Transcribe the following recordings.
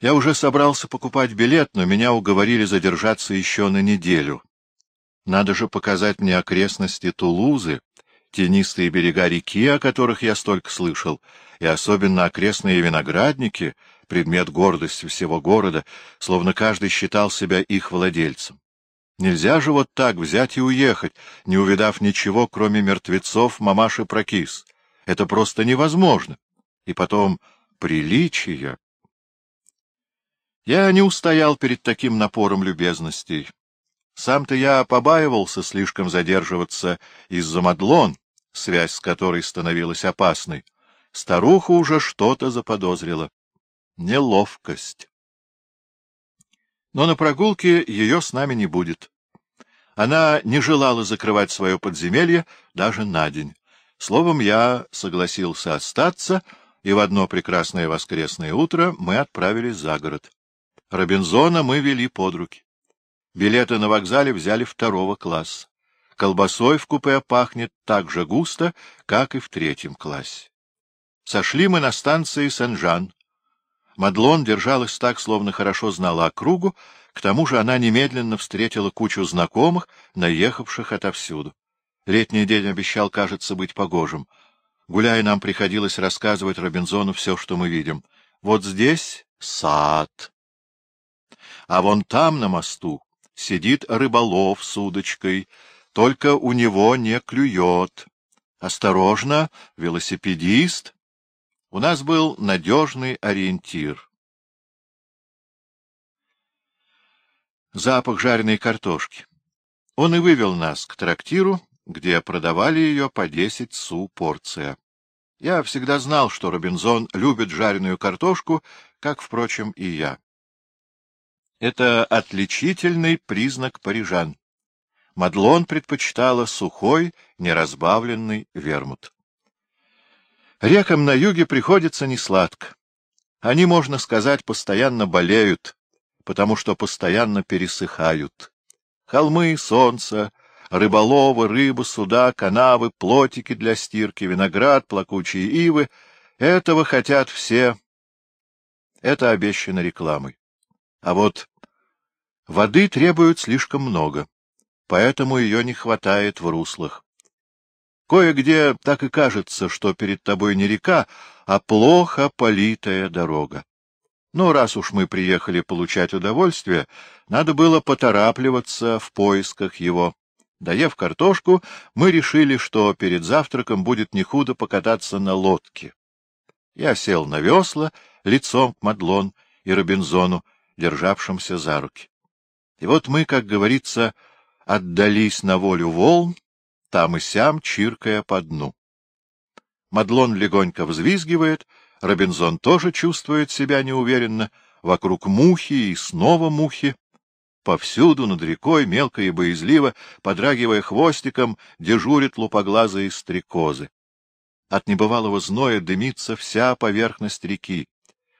Я уже собрался покупать билет, но меня уговорили задержаться еще на неделю. Надо же показать мне окрестности Тулузы, тенистые берега реки, о которых я столько слышал, и особенно окрестные виноградники, предмет гордости всего города, словно каждый считал себя их владельцем. Нельзя же вот так взять и уехать, не увидав ничего, кроме мертвецов мамаши Прокис. Это просто невозможно. И потом приличия. Я не устоял перед таким напором любезностей. Сам-то я побаивался слишком задерживаться из-за Мадлон, связь с которой становилась опасной. Старуха уже что-то заподозрила. Неловкость. Но на прогулке ее с нами не будет. Она не желала закрывать свое подземелье даже на день. Словом, я согласился остаться, и в одно прекрасное воскресное утро мы отправились за город. Робинзона мы вели под руки. Билеты на вокзале взяли второго класса. Колбасой в купе пахнет так же густо, как и в третьем классе. Сошли мы на станции Сен-Жан. Мадлон держалась так, словно хорошо знала округу, к тому же она немедленно встретила кучу знакомых, наехавших отовсюду. Летний день обещал, кажется, быть погожим. Гуляя, нам приходилось рассказывать Робинзону все, что мы видим. Вот здесь сад. А вон там, на мосту, сидит рыболов с удочкой, только у него не клюет. Осторожно, велосипедист. У нас был надежный ориентир. Запах жареной картошки. Он и вывел нас к трактиру, где продавали ее по десять су порция. Я всегда знал, что Робинзон любит жареную картошку, как, впрочем, и я. Это отличительный признак парижан. Мадлон предпочитала сухой, неразбавленный вермут. Рекам на юге приходится несладко. Они, можно сказать, постоянно болеют, потому что постоянно пересыхают. Холмы, солнце, рыболовы, рыбы, суда, канавы, плотики для стирки, виноград, плакучие ивы — этого хотят все. Это обещано рекламой. А вот воды требуют слишком много, поэтому ее не хватает в руслах. Кое-где так и кажется, что перед тобой не река, а плохо политая дорога. Но раз уж мы приехали получать удовольствие, надо было поторапливаться в поисках его. Доев картошку, мы решили, что перед завтраком будет не худо покататься на лодке. Я сел на весла, лицом к Мадлон и Робинзону, державшимся за руки. И вот мы, как говорится, отдались на волю волн, там и сям чиркая по дну. Мадлон легонько взвизгивает, Робинзон тоже чувствует себя неуверенно, вокруг мухи и снова мухи. Повсюду над рекой, мелко и боязливо, подрагивая хвостиком, дежурят лупоглазые стрекозы. От небывалого зноя дымится вся поверхность реки.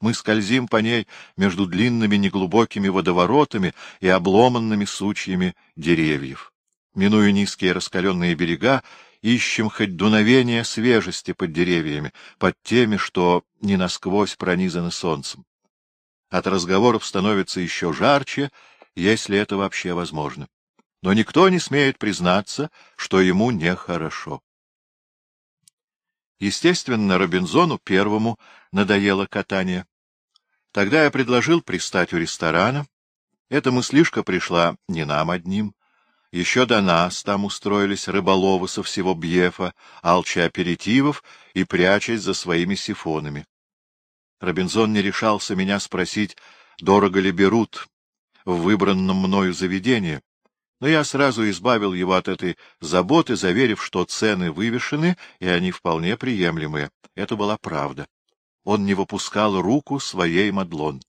Мы скользим по ней между длинными неглубокими водоворотами и обломанными сучьями деревьев. Минуя низкие раскаленные берега, ищем хоть дуновение свежести под деревьями, под теми, что не насквозь пронизаны солнцем. От разговоров становится еще жарче, если это вообще возможно. Но никто не смеет признаться, что ему нехорошо. Естественно, Робинзону первому надоело катание. Тогда я предложил пристать у ресторана. Эта мыслишка пришла не нам одним. Еще до нас там устроились рыболовы со всего Бьефа, алча аперитивов и прячась за своими сифонами. Робинзон не решался меня спросить, дорого ли берут, в выбранном мною заведении, но я сразу избавил его от этой заботы, заверив, что цены вывешены, и они вполне приемлемые. Это была правда. Он не выпускал руку своей Мадлон.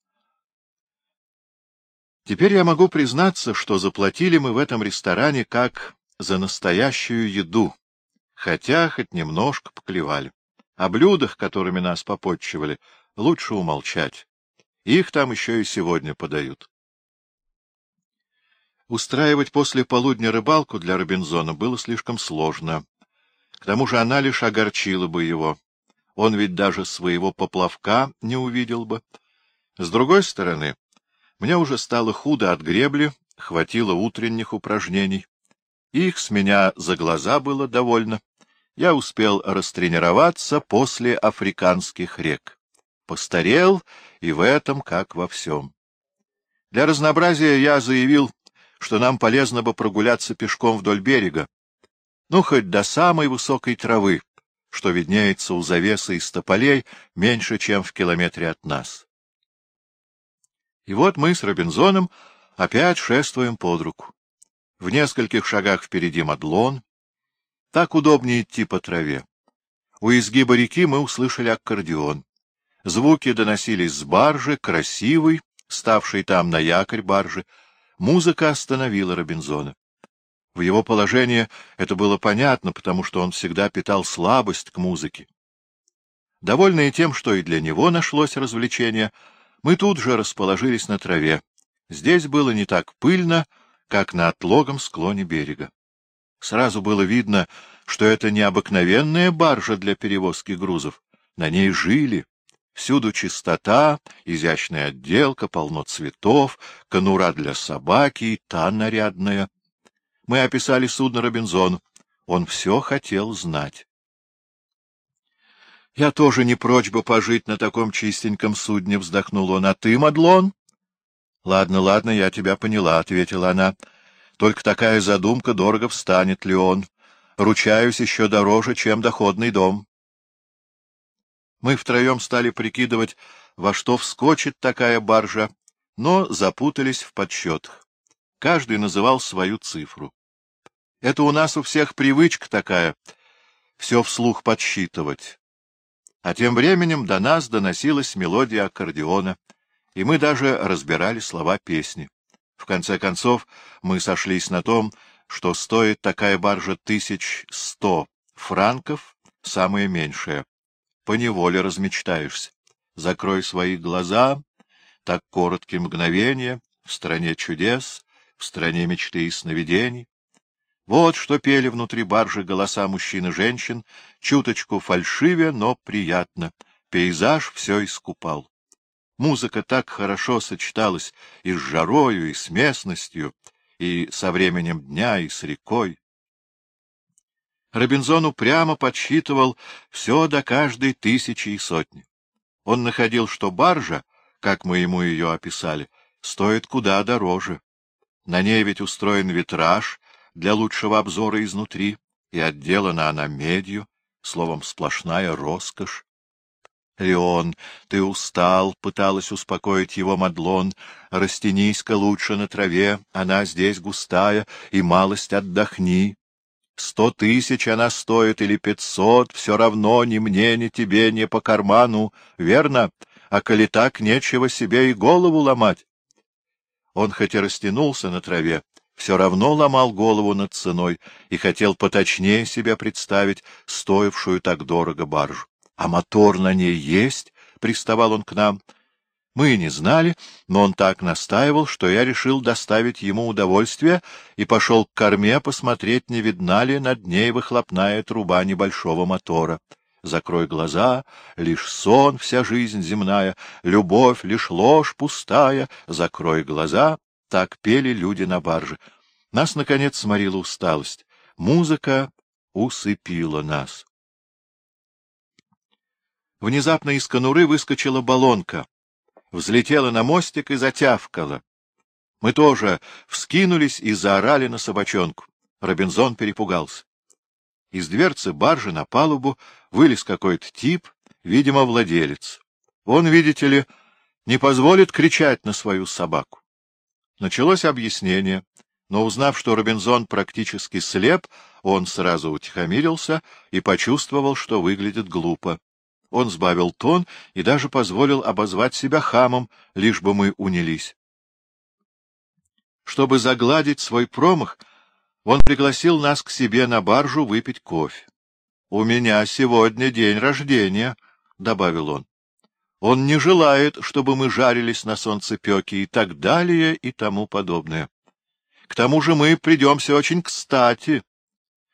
Теперь я могу признаться, что заплатили мы в этом ресторане как за настоящую еду, хотя хоть немножко поклевали. О блюдах, которыми нас попотчевали, лучше умолчать. Их там еще и сегодня подают. Устраивать после полудня рыбалку для Робинзона было слишком сложно. К тому же она лишь огорчила бы его. Он ведь даже своего поплавка не увидел бы. С другой стороны, мне уже стало худо от гребли, хватило утренних упражнений. Их с меня за глаза было довольно. Я успел растренироваться после африканских рек. Постарел и в этом, как во всем. Для разнообразия я заявил, что нам полезно бы прогуляться пешком вдоль берега, ну, хоть до самой высокой травы, что виднеется у завесы из тополей меньше, чем в километре от нас. И вот мы с Робинзоном опять шествуем под руку. В нескольких шагах впереди Мадлон. Так удобнее идти по траве. У изгиба реки мы услышали аккордеон. Звуки доносились с баржи, красивый, ставший там на якорь баржи. Музыка остановила Робинзона. В его положении это было понятно, потому что он всегда питал слабость к музыке. Довольные тем, что и для него нашлось развлечение, мы тут же расположились на траве. Здесь было не так пыльно, как на отлогом склоне берега. Сразу было видно, что это не обыкновенная баржа для перевозки грузов. На ней жили. Всюду чистота, изящная отделка, полно цветов, конура для собаки и та нарядная. Мы описали судно Робинзону. Он все хотел знать. — Я тоже не прочь бы пожить на таком чистеньком судне, — вздохнул он. — А ты, Мадлон? — Ладно, ладно, я тебя поняла, — ответила она. — Только такая задумка дорого встанет, Леон. Ручаюсь еще дороже, чем доходный дом. Мы втроем стали прикидывать, во что вскочит такая баржа, но запутались в подсчетах. Каждый называл свою цифру. Это у нас у всех привычка такая — все вслух подсчитывать. А тем временем до нас доносилась мелодия аккордеона, и мы даже разбирали слова песни. В конце концов, мы сошлись на том, что стоит такая баржа тысяч сто франков, самое меньшее. Поневоле размечтаешься. Закрой свои глаза, так короткие мгновения, в стране чудес, в стране мечты и сновидений. Вот что пели внутри баржи голоса мужчин и женщин, чуточку фальшиве, но приятно. Пейзаж все искупал. Музыка так хорошо сочеталась и с жарою, и с местностью, и со временем дня, и с рекой. Робинзон упрямо подсчитывал все до каждой тысячи и сотни. Он находил, что баржа, как мы ему ее описали, стоит куда дороже. На ней ведь устроен витраж для лучшего обзора изнутри, и отделана она медью, словом, сплошная роскошь. Леон, ты устал, — пыталась успокоить его Мадлон, — растянись-ка лучше на траве, она здесь густая, и малость отдохни. Сто тысяч она стоит или пятьсот, все равно ни мне, ни тебе, ни по карману, верно? А коли так, нечего себе и голову ломать. Он хоть и растянулся на траве, все равно ломал голову над ценой и хотел поточнее себя представить стоившую так дорого баржу. — А мотор на ней есть? — приставал он к нам. Мы не знали, но он так настаивал, что я решил доставить ему удовольствие и пошел к корме посмотреть, не видна ли над ней выхлопная труба небольшого мотора. Закрой глаза, лишь сон вся жизнь земная, любовь лишь ложь пустая, закрой глаза, так пели люди на барже. Нас, наконец, сморила усталость. Музыка усыпила нас. Внезапно из конуры выскочила баллонка, взлетела на мостик и затявкала. Мы тоже вскинулись и заорали на собачонку. Робинзон перепугался. Из дверцы баржи на палубу вылез какой-то тип, видимо, владелец. Он, видите ли, не позволит кричать на свою собаку. Началось объяснение, но, узнав, что Робинзон практически слеп, он сразу утихомирился и почувствовал, что выглядит глупо. Он сбавил тон и даже позволил обозвать себя хамом, лишь бы мы унялись. Чтобы загладить свой промах, он пригласил нас к себе на баржу выпить кофе. — У меня сегодня день рождения, — добавил он. Он не желает, чтобы мы жарились на солнцепеке и так далее и тому подобное. К тому же мы придемся очень кстати.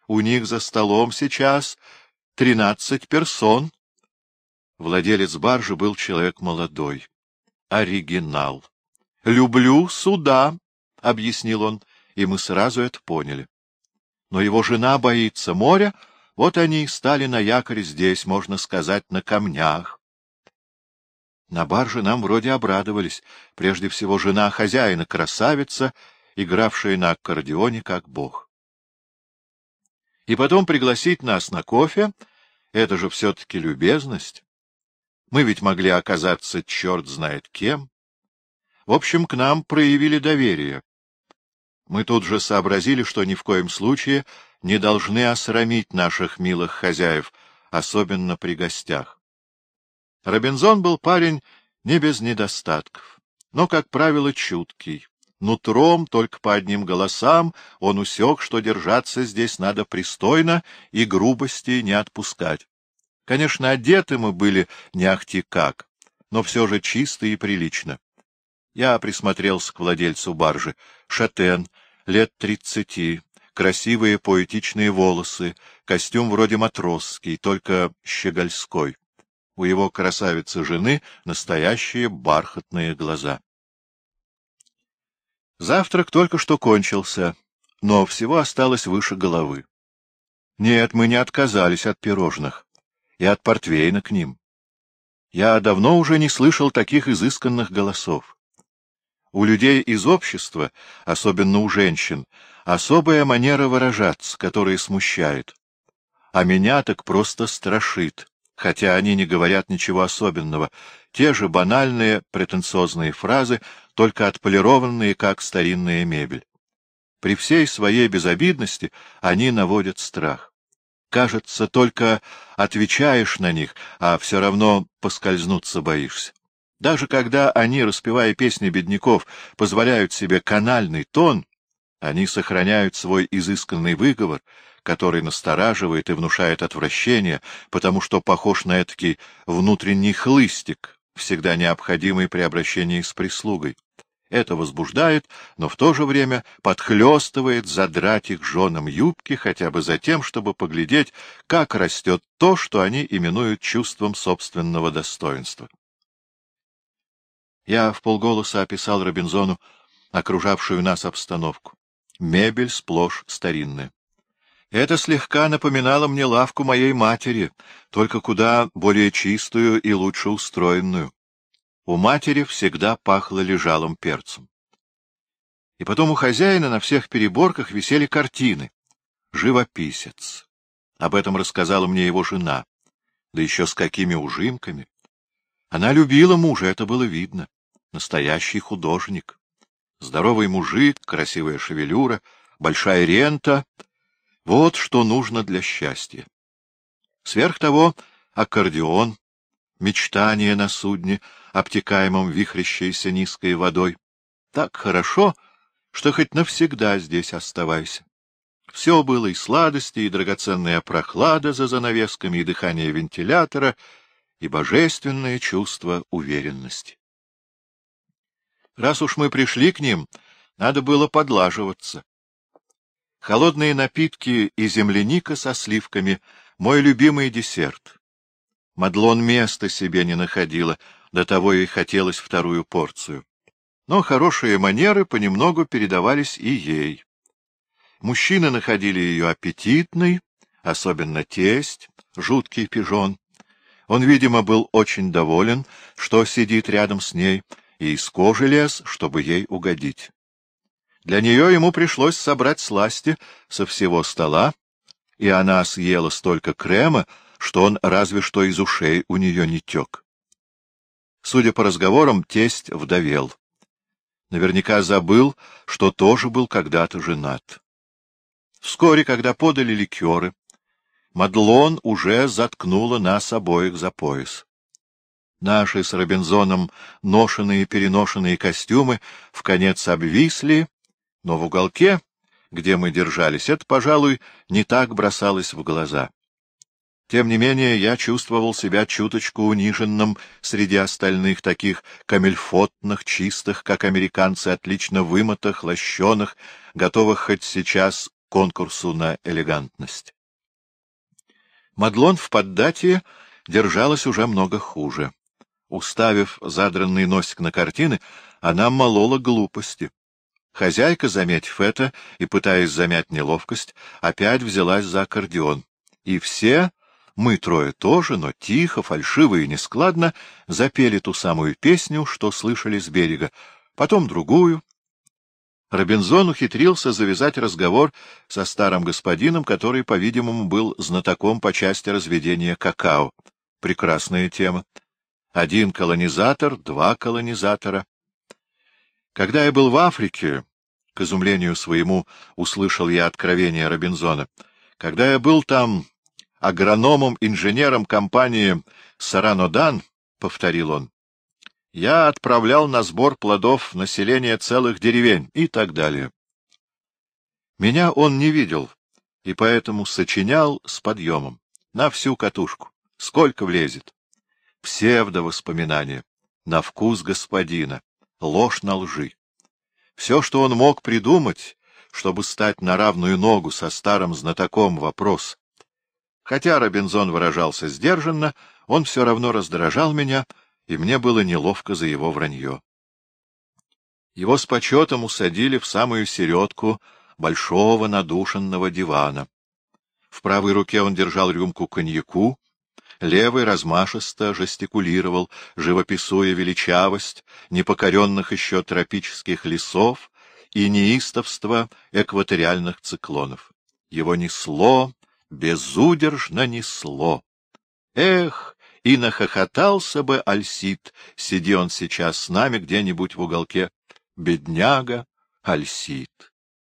У них за столом сейчас тринадцать персон. Владелец баржи был человек молодой. оригинал. «Люблю суда», — объяснил он, и мы сразу это поняли. Но его жена боится моря, вот они и стали на якоре здесь, можно сказать, на камнях. На барже нам вроде обрадовались. Прежде всего, жена хозяина, красавица, игравшая на аккордеоне как бог. И потом пригласить нас на кофе — это же все-таки любезность. Мы ведь могли оказаться черт знает кем. В общем, к нам проявили доверие. Мы тут же сообразили, что ни в коем случае не должны осрамить наших милых хозяев, особенно при гостях. Робинзон был парень не без недостатков, но, как правило, чуткий. Нутром, только по одним голосам, он усек, что держаться здесь надо пристойно и грубости не отпускать. Конечно, одеты мы были не ахти как, но все же чисто и прилично. Я присмотрелся к владельцу баржи. Шатен, лет тридцати, красивые поэтичные волосы, костюм вроде матросский, только щегольской. У его красавицы жены настоящие бархатные глаза. Завтрак только что кончился, но всего осталось выше головы. Нет, мы не отказались от пирожных и от портвейна к ним. Я давно уже не слышал таких изысканных голосов. У людей из общества, особенно у женщин, особая манера выражаться, которая смущает. А меня так просто страшит хотя они не говорят ничего особенного, те же банальные претенциозные фразы, только отполированные, как старинная мебель. При всей своей безобидности они наводят страх. Кажется, только отвечаешь на них, а все равно поскользнуться боишься. Даже когда они, распевая песни бедняков, позволяют себе канальный тон, они сохраняют свой изысканный выговор, который настораживает и внушает отвращение, потому что похож на этакий внутренний хлыстик, всегда необходимый при обращении с прислугой. Это возбуждает, но в то же время подхлестывает задрать их женам юбки хотя бы за тем, чтобы поглядеть, как растет то, что они именуют чувством собственного достоинства. Я в полголоса описал Робинзону окружавшую нас обстановку. Мебель сплошь старинная. Это слегка напоминало мне лавку моей матери, только куда более чистую и лучше устроенную. У матери всегда пахло лежалым перцем. И потом у хозяина на всех переборках висели картины. Живописец. Об этом рассказала мне его жена. Да еще с какими ужимками. Она любила мужа, это было видно. Настоящий художник. Здоровый мужик, красивая шевелюра, большая рента — вот что нужно для счастья. Сверх того, аккордеон, мечтание на судне, обтекаемом вихрящейся низкой водой. Так хорошо, что хоть навсегда здесь оставайся. Все было и сладости, и драгоценная прохлада за занавесками, и дыхание вентилятора, и божественное чувство уверенности. Раз уж мы пришли к ним, надо было подлаживаться. Холодные напитки и земляника со сливками — мой любимый десерт. Мадлон места себе не находила, до того ей хотелось вторую порцию. Но хорошие манеры понемногу передавались и ей. Мужчины находили ее аппетитной, особенно тесть, жуткий пижон. Он, видимо, был очень доволен, что сидит рядом с ней, и из кожи лез, чтобы ей угодить. Для нее ему пришлось собрать сласти со всего стола, и она съела столько крема, что он разве что из ушей у нее не тек. Судя по разговорам, тесть вдовел. Наверняка забыл, что тоже был когда-то женат. Вскоре, когда подали ликеры, Мадлон уже заткнула нас обоих за пояс. Наши с Робинзоном ношенные-переношенные костюмы в конец обвисли, но в уголке, где мы держались, это, пожалуй, не так бросалось в глаза. Тем не менее, я чувствовал себя чуточку униженным среди остальных таких камельфотных, чистых, как американцы, отлично вымытых, лощеных, готовых хоть сейчас к конкурсу на элегантность. Мадлон в поддатии держалась уже много хуже. Уставив задранный носик на картины, она молола глупости. Хозяйка, заметив это и пытаясь замять неловкость, опять взялась за аккордеон. И все, мы трое тоже, но тихо, фальшиво и нескладно, запели ту самую песню, что слышали с берега, потом другую. Робинзон ухитрился завязать разговор со старым господином, который, по-видимому, был знатоком по части разведения какао. Прекрасная тема. Один колонизатор, два колонизатора. Когда я был в Африке, к изумлению своему услышал я откровение Робинзона, когда я был там агрономом-инженером компании «Саранодан», — повторил он, — я отправлял на сбор плодов населения целых деревень и так далее. Меня он не видел, и поэтому сочинял с подъемом, на всю катушку, сколько влезет. Псевдовоспоминания, на вкус господина, ложь на лжи. Все, что он мог придумать, чтобы стать на равную ногу со старым знатоком вопрос. Хотя Робинзон выражался сдержанно, он все равно раздражал меня, и мне было неловко за его вранье. Его с почетом усадили в самую середку большого надушенного дивана. В правой руке он держал рюмку коньяку, левый размашисто жестикулировал, живописуя величавость непокоренных еще тропических лесов и неистовство экваториальных циклонов. Его несло, безудержно несло. Эх, и нахохотался бы Альсид, сиди он сейчас с нами где-нибудь в уголке. Бедняга Альсид!